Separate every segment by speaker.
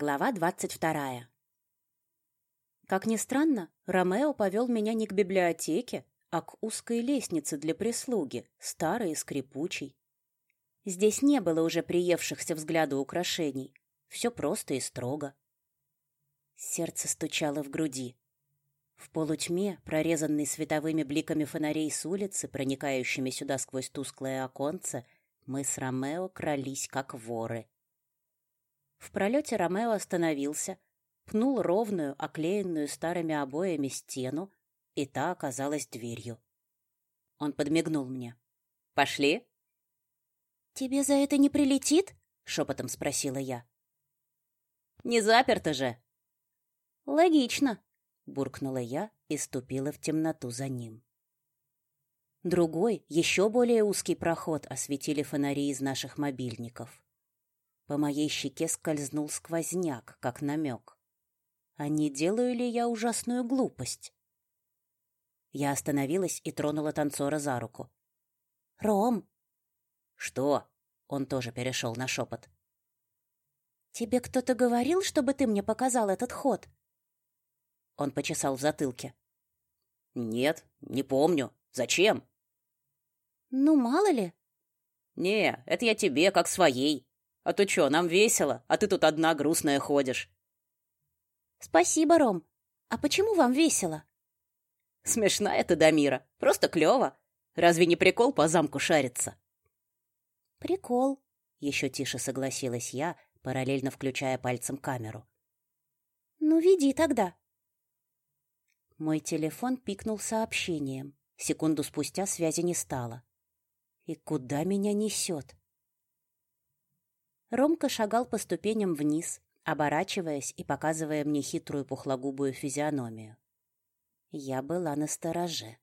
Speaker 1: Глава двадцать вторая. Как ни странно, Ромео повел меня не к библиотеке, а к узкой лестнице для прислуги, старой и скрипучей. Здесь не было уже приевшихся взгляду украшений. Все просто и строго. Сердце стучало в груди. В полутьме, прорезанной световыми бликами фонарей с улицы, проникающими сюда сквозь тусклое оконце, мы с Ромео крались, как воры. В пролете Ромео остановился, пнул ровную, оклеенную старыми обоями стену, и та оказалась дверью. Он подмигнул мне. «Пошли?» «Тебе за это не прилетит?» — шепотом спросила я. «Не заперто же!» «Логично», — буркнула я и ступила в темноту за ним. Другой, еще более узкий проход осветили фонари из наших мобильников. По моей щеке скользнул сквозняк, как намек. А не делаю ли я ужасную глупость? Я остановилась и тронула танцора за руку. «Ром!» «Что?» Он тоже перешел на шепот. «Тебе кто-то говорил, чтобы ты мне показал этот ход?» Он почесал в затылке. «Нет, не помню. Зачем?» «Ну, мало ли». «Не, это я тебе, как своей. А то чё, нам весело, а ты тут одна грустная ходишь. Спасибо, Ром. А почему вам весело? Смешная ты, Дамира. Просто клёво. Разве не прикол по замку шариться? Прикол, еще тише согласилась я, параллельно включая пальцем камеру. Ну, веди тогда. Мой телефон пикнул сообщением. Секунду спустя связи не стало. И куда меня несет? Ромка шагал по ступеням вниз, оборачиваясь и показывая мне хитрую пухлогубую физиономию. Я была на стороже.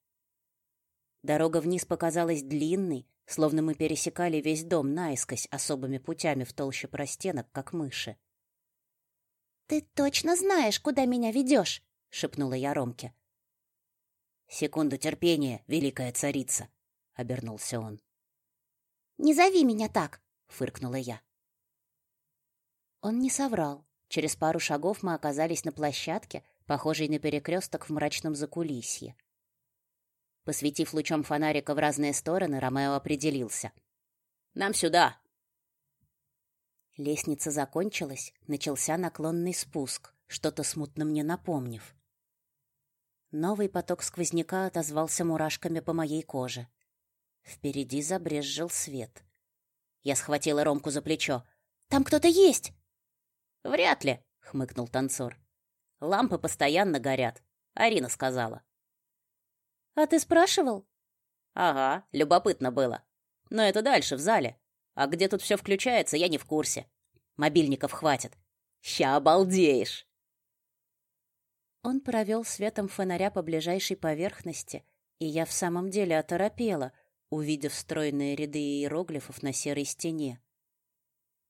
Speaker 1: Дорога вниз показалась длинной, словно мы пересекали весь дом наискось особыми путями в толще простенок, как мыши. «Ты точно знаешь, куда меня ведешь?» — шепнула я Ромке. «Секунду терпения, великая царица!» — обернулся он. «Не зови меня так!» — фыркнула я. Он не соврал. Через пару шагов мы оказались на площадке, похожей на перекресток в мрачном закулисье. Посветив лучом фонарика в разные стороны, Ромео определился. «Нам сюда!» Лестница закончилась, начался наклонный спуск, что-то смутно мне напомнив. Новый поток сквозняка отозвался мурашками по моей коже. Впереди забрезжил свет. Я схватила Ромку за плечо. «Там кто-то есть!» Вряд ли, хмыкнул танцор. Лампы постоянно горят, Арина сказала. А ты спрашивал? Ага, любопытно было. Но это дальше в зале. А где тут все включается, я не в курсе. Мобильников хватит. Ща обалдеешь. Он провел светом фонаря по ближайшей поверхности, и я в самом деле оторопела, увидев стройные ряды иероглифов на серой стене.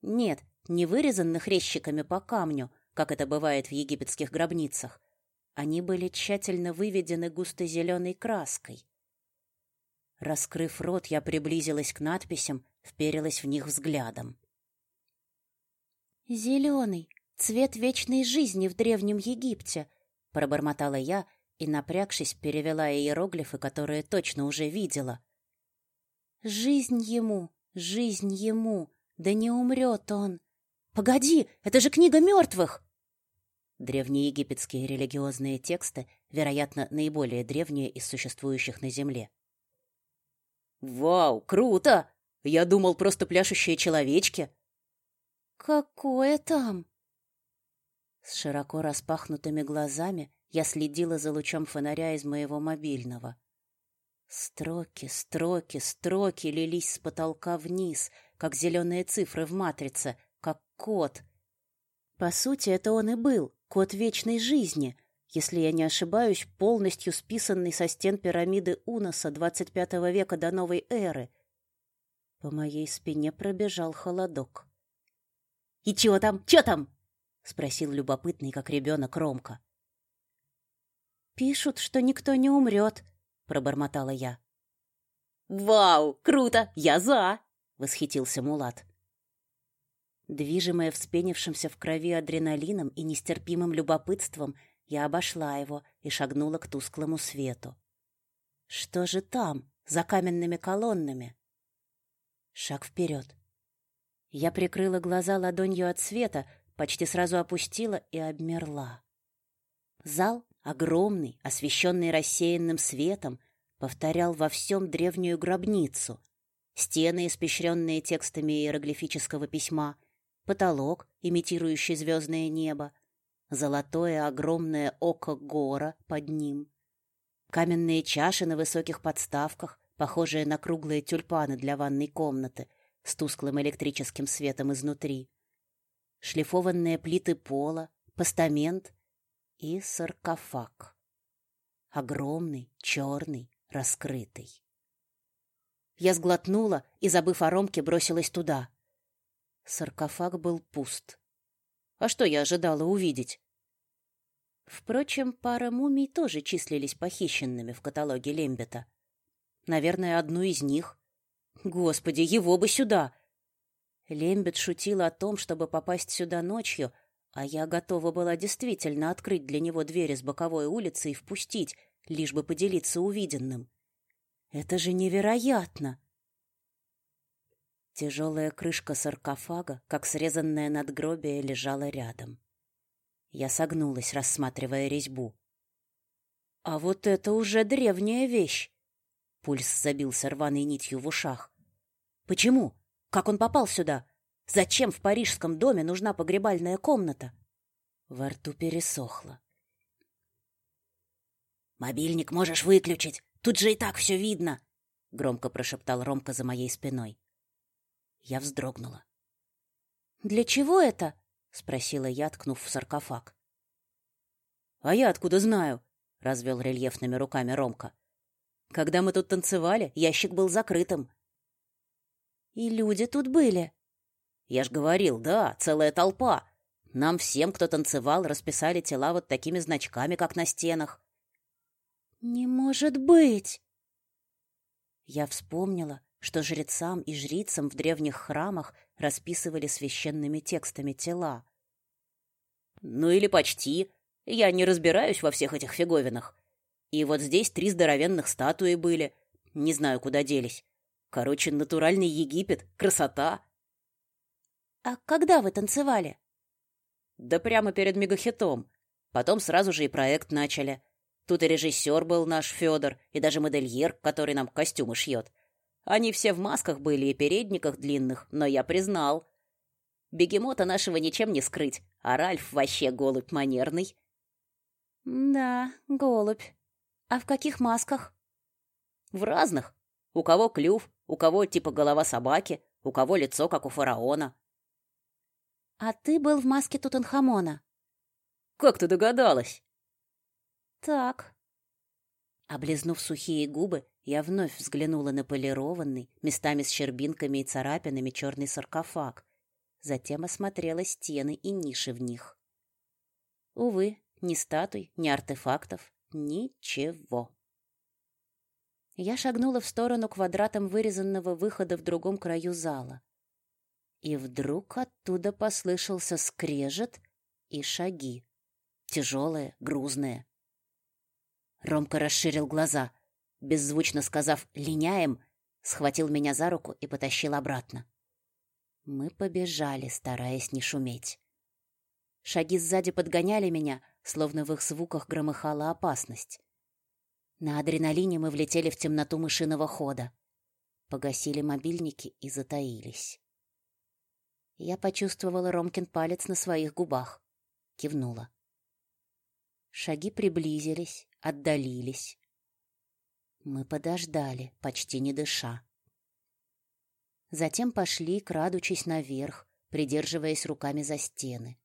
Speaker 1: Нет, не вырезанных резчиками по камню, как это бывает в египетских гробницах. Они были тщательно выведены густо-зеленой краской. Раскрыв рот, я приблизилась к надписям, вперилась в них взглядом. «Зеленый, цвет вечной жизни в Древнем Египте», — пробормотала я и, напрягшись, перевела иероглифы, которые точно уже видела. «Жизнь ему, жизнь ему, да не умрет он, Погоди, это же книга мертвых!» Древнеегипетские религиозные тексты, вероятно, наиболее древние из существующих на Земле. «Вау, круто! Я думал, просто пляшущие человечки!» «Какое там?» С широко распахнутыми глазами я следила за лучом фонаря из моего мобильного. Строки, строки, строки лились с потолка вниз, как зеленые цифры в матрице, как кот. По сути, это он и был, кот вечной жизни, если я не ошибаюсь, полностью списанный со стен пирамиды Уноса 25 века до новой эры. По моей спине пробежал холодок. «И чего там? Чё там?» — спросил любопытный, как ребенок, Ромка. «Пишут, что никто не умрет», — пробормотала я. «Вау, круто! Я за!» — восхитился Мулат. Движимая вспенившимся в крови адреналином и нестерпимым любопытством, я обошла его и шагнула к тусклому свету. Что же там, за каменными колоннами? Шаг вперед. Я прикрыла глаза ладонью от света, почти сразу опустила и обмерла. Зал, огромный, освещенный рассеянным светом, повторял во всем древнюю гробницу. Стены, испещренные текстами иероглифического письма, потолок, имитирующий звездное небо, золотое огромное око гора под ним, каменные чаши на высоких подставках, похожие на круглые тюльпаны для ванной комнаты с тусклым электрическим светом изнутри, шлифованные плиты пола, постамент и саркофаг. Огромный, черный, раскрытый. Я сглотнула и, забыв о Ромке, бросилась туда. Саркофаг был пуст. А что я ожидала увидеть? Впрочем, пара мумий тоже числились похищенными в каталоге Лембета. Наверное, одну из них. Господи, его бы сюда! Лембет шутил о том, чтобы попасть сюда ночью, а я готова была действительно открыть для него двери с боковой улицы и впустить, лишь бы поделиться увиденным. Это же невероятно! Тяжелая крышка саркофага, как срезанное надгробие, лежала рядом. Я согнулась, рассматривая резьбу. А вот это уже древняя вещь. Пульс забился рваной нитью в ушах. Почему? Как он попал сюда? Зачем в парижском доме нужна погребальная комната? Во рту пересохло. «Мобильник можешь выключить. Тут же и так все видно!» — громко прошептал Ромка за моей спиной. Я вздрогнула. «Для чего это?» — спросила я, ткнув в саркофаг. «А я откуда знаю?» — развел рельефными руками Ромка. «Когда мы тут танцевали, ящик был закрытым». «И люди тут были?» «Я ж говорил, да, целая толпа. Нам всем, кто танцевал, расписали тела вот такими значками, как на стенах. «Не может быть!» Я вспомнила, что жрецам и жрицам в древних храмах расписывали священными текстами тела. «Ну или почти. Я не разбираюсь во всех этих фиговинах. И вот здесь три здоровенных статуи были. Не знаю, куда делись. Короче, натуральный Египет. Красота!» «А когда вы танцевали?» «Да прямо перед мегахитом. Потом сразу же и проект начали. Тут и режиссер был наш Федор, и даже модельер, который нам костюмы шьет. Они все в масках были и передниках длинных, но я признал. Бегемота нашего ничем не скрыть, а Ральф вообще голубь манерный. Да, голубь. А в каких масках? В разных. У кого клюв, у кого типа голова собаки, у кого лицо, как у фараона. А ты был в маске Тутанхамона. Как ты догадалась? Так. Облизнув сухие губы, я вновь взглянула на полированный, местами с щербинками и царапинами черный саркофаг. Затем осмотрела стены и ниши в них. Увы, ни статуй, ни артефактов, ничего. Я шагнула в сторону квадратом вырезанного выхода в другом краю зала. И вдруг оттуда послышался скрежет и шаги. Тяжелые, грузные. Ромка расширил глаза. Беззвучно сказав «линяем», схватил меня за руку и потащил обратно. Мы побежали, стараясь не шуметь. Шаги сзади подгоняли меня, словно в их звуках громыхала опасность. На адреналине мы влетели в темноту мышиного хода. Погасили мобильники и затаились. Я почувствовала Ромкин палец на своих губах. Кивнула. Шаги приблизились, отдалились. Мы подождали, почти не дыша. Затем пошли, крадучись наверх, придерживаясь руками за стены.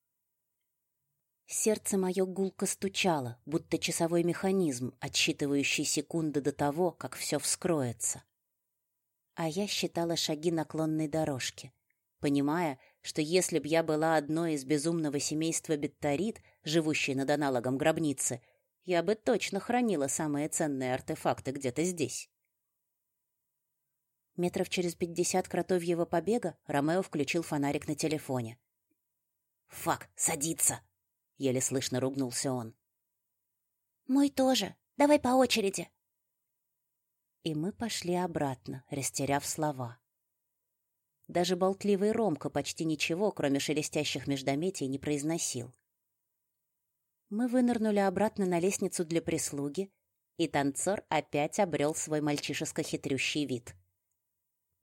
Speaker 1: Сердце мое гулко стучало, будто часовой механизм, отсчитывающий секунды до того, как все вскроется. А я считала шаги наклонной дорожки, понимая, что если б я была одной из безумного семейства Бетторит, живущей над аналогом гробницы, я бы точно хранила самые ценные артефакты где-то здесь. Метров через пятьдесят кротовьего побега Ромео включил фонарик на телефоне.
Speaker 2: «Фак, садится!» — еле слышно ругнулся он.
Speaker 3: «Мой тоже. Давай по очереди».
Speaker 1: И мы пошли обратно, растеряв слова. Даже болтливый Ромка почти ничего, кроме шелестящих междометий, не произносил. Мы вынырнули обратно на лестницу для прислуги, и танцор опять обрел свой мальчишеско-хитрющий вид.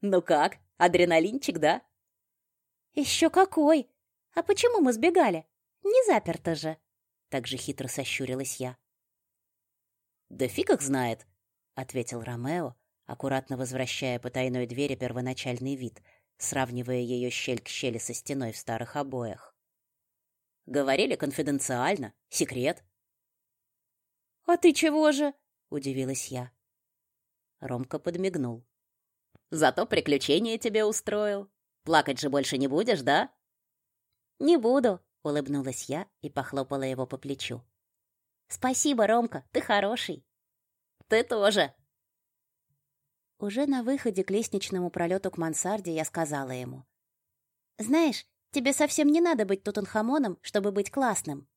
Speaker 2: «Ну как, адреналинчик, да?»
Speaker 3: «Еще какой! А почему мы сбегали? Не заперто же!»
Speaker 1: Так же хитро сощурилась я.
Speaker 2: «Да фиг их знает!»
Speaker 1: — ответил Ромео, аккуратно возвращая потайной двери первоначальный вид — сравнивая ее щель к щели со стеной в старых обоях.
Speaker 2: Говорили конфиденциально, секрет.
Speaker 3: А ты чего же? удивилась я.
Speaker 1: Ромка подмигнул.
Speaker 2: Зато приключение тебе устроил. Плакать же больше не будешь, да?
Speaker 3: Не буду,
Speaker 1: улыбнулась я и похлопала его по плечу.
Speaker 3: Спасибо, Ромка, ты хороший.
Speaker 2: Ты тоже,
Speaker 1: уже на выходе к лестничному пролету к мансарде я сказала ему.
Speaker 3: «Знаешь, тебе совсем не надо быть Тутанхамоном, чтобы быть классным».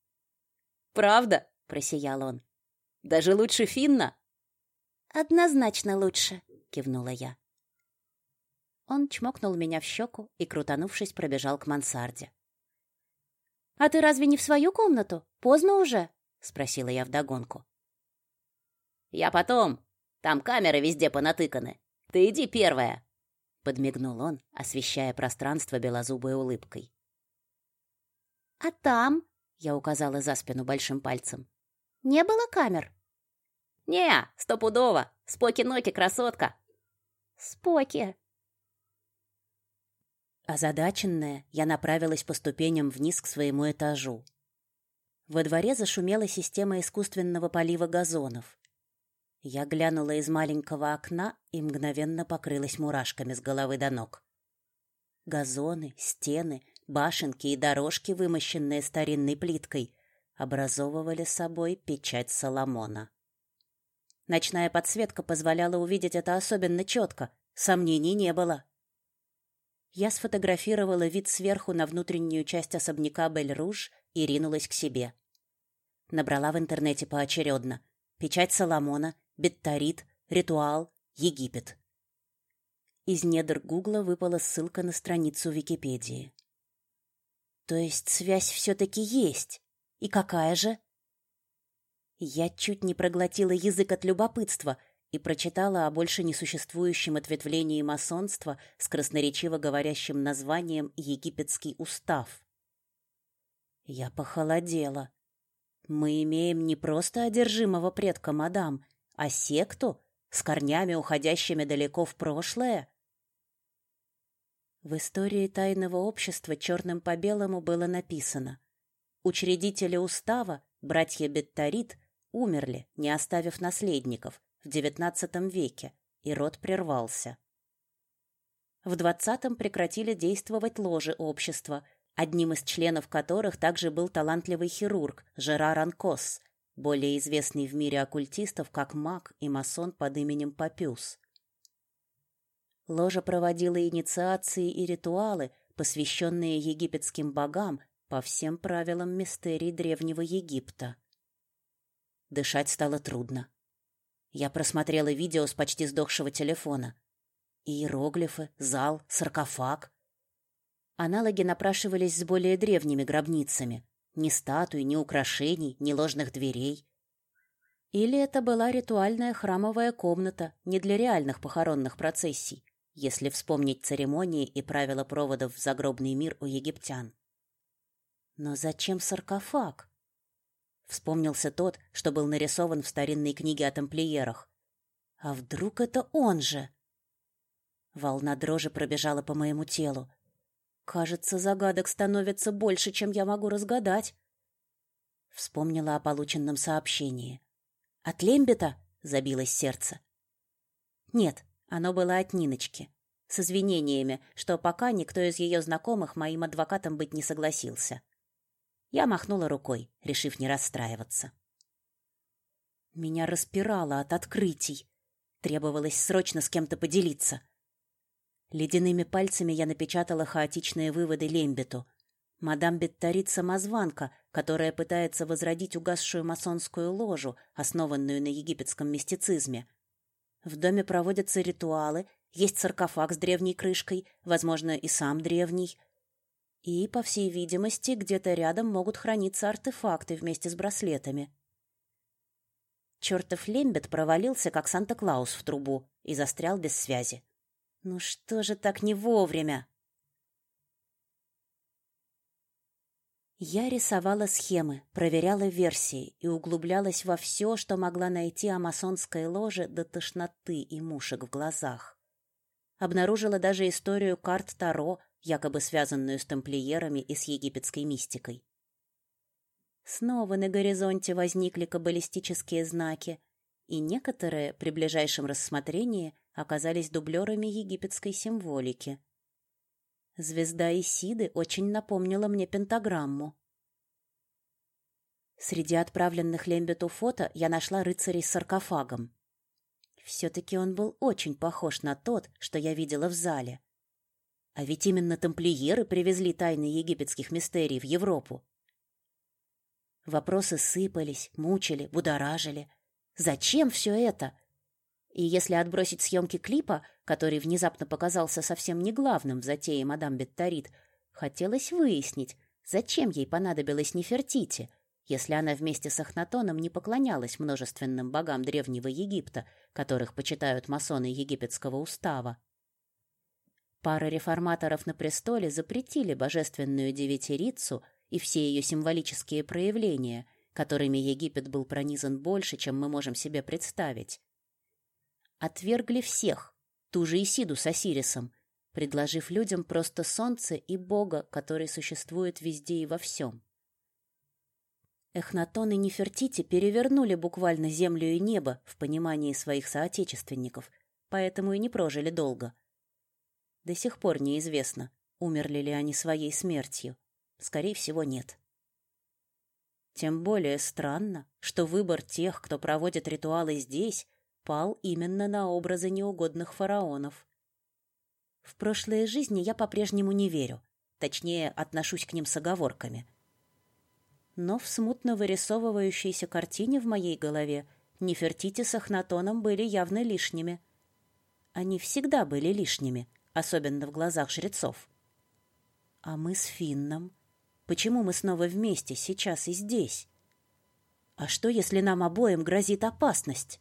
Speaker 2: «Правда?»
Speaker 1: — просиял он.
Speaker 2: «Даже лучше Финна?»
Speaker 3: «Однозначно лучше», — кивнула я.
Speaker 1: Он чмокнул меня в щеку и, крутанувшись, пробежал к мансарде.
Speaker 3: «А ты разве не в свою комнату? Поздно уже?» — спросила я вдогонку.
Speaker 2: «Я потом», там камеры везде понатыканы. Ты иди первая, подмигнул он, освещая пространство белозубой улыбкой.
Speaker 3: А там,
Speaker 1: я указала за спину большим пальцем.
Speaker 3: Не было камер.
Speaker 2: Не, стопудово. Споки-ноки, красотка.
Speaker 3: Споки.
Speaker 1: Озадаченная, я направилась по ступеням вниз к своему этажу. Во дворе зашумела система искусственного полива газонов. Я глянула из маленького окна и мгновенно покрылась мурашками с головы до ног. Газоны, стены, башенки и дорожки, вымощенные старинной плиткой, образовывали собой печать Соломона. Ночная подсветка позволяла увидеть это особенно четко, сомнений не было. Я сфотографировала вид сверху на внутреннюю часть особняка Бель-Руж и ринулась к себе. Набрала в интернете поочередно. Печать Соломона, Бетторит, Ритуал, Египет. Из недр Гугла выпала ссылка на страницу Википедии. То есть связь все-таки есть. И какая же? Я чуть не проглотила язык от любопытства и прочитала о больше несуществующем ответвлении масонства с красноречиво говорящим названием «Египетский устав». Я похолодела. Мы имеем не просто одержимого предка мадам, а секту с корнями, уходящими далеко в прошлое? В истории тайного общества черным по белому было написано: учредители устава, братья Бетторит, умерли, не оставив наследников, в XIX веке, и род прервался. В XX прекратили действовать ложи общества, одним из членов которых также был талантливый хирург Жерар Анкос, более известный в мире оккультистов как маг и масон под именем Папюс. Ложа проводила инициации и ритуалы, посвященные египетским богам по всем правилам мистерий древнего Египта. Дышать стало трудно. Я просмотрела видео с почти сдохшего телефона. Иероглифы, зал, саркофаг. Аналоги напрашивались с более древними гробницами, ни статуй, ни украшений, ни ложных дверей. Или это была ритуальная храмовая комната не для реальных похоронных процессий, если вспомнить церемонии и правила проводов в загробный мир у египтян. Но зачем саркофаг? Вспомнился тот, что был нарисован в старинной книге о тамплиерах. А вдруг это он же? Волна дрожи пробежала по моему телу. Кажется, загадок становится больше, чем я могу разгадать. Вспомнила о полученном сообщении. От Лембета забилось сердце. Нет, оно было от Ниночки, с извинениями, что пока никто из ее знакомых моим адвокатом быть не согласился. Я махнула рукой, решив не расстраиваться. Меня распирало от открытий. Требовалось срочно с кем-то поделиться. Ледяными пальцами я напечатала хаотичные выводы Лембету. Мадам Бетторит — самозванка, которая пытается возродить угасшую масонскую ложу, основанную на египетском мистицизме. В доме проводятся ритуалы, есть саркофаг с древней крышкой, возможно, и сам древний. И, по всей видимости, где-то рядом могут храниться артефакты вместе с браслетами. Чертов Лембет провалился, как Санта-Клаус в трубу, и застрял без связи. Ну что же так не вовремя? Я рисовала схемы, проверяла версии и углублялась во все, что могла найти о масонской ложе до тошноты и мушек в глазах. Обнаружила даже историю карт Таро, якобы связанную с тамплиерами и с египетской мистикой. Снова на горизонте возникли каббалистические знаки, и некоторые при ближайшем рассмотрении оказались дублерами египетской символики. Звезда Исиды очень напомнила мне пентаграмму. Среди отправленных Лембету фото я нашла рыцарей с саркофагом. Все-таки он был очень похож на тот, что я видела в зале. А ведь именно тамплиеры привезли тайны египетских мистерий в Европу. Вопросы сыпались, мучили, будоражили. Зачем все это? И если отбросить съемки клипа, который внезапно показался совсем не главным в затее мадам Бетторит, хотелось выяснить, зачем ей понадобилось Нефертити, если она вместе с Ахнатоном не поклонялась множественным богам Древнего Египта, которых почитают масоны египетского устава. Пара реформаторов на престоле запретили божественную девятирицу и все ее символические проявления, которыми Египет был пронизан больше, чем мы можем себе представить. Отвергли всех, ту же Исиду с Осирисом, предложив людям просто солнце и Бога, который существует везде и во всем. Эхнатон и Нефертити перевернули буквально землю и небо в понимании своих соотечественников, поэтому и не прожили долго. До сих пор неизвестно, умерли ли они своей смертью. Скорее всего, нет. Тем более странно, что выбор тех, кто проводит ритуалы здесь, пал именно на образы неугодных фараонов. В прошлые жизни я по-прежнему не верю, точнее, отношусь к ним с оговорками. Но в смутно вырисовывающейся картине в моей голове Нефертити с Ахнатоном были явно лишними. Они всегда были лишними, особенно в глазах жрецов. А мы с Финном Почему мы снова вместе, сейчас и здесь? А что, если нам обоим грозит опасность?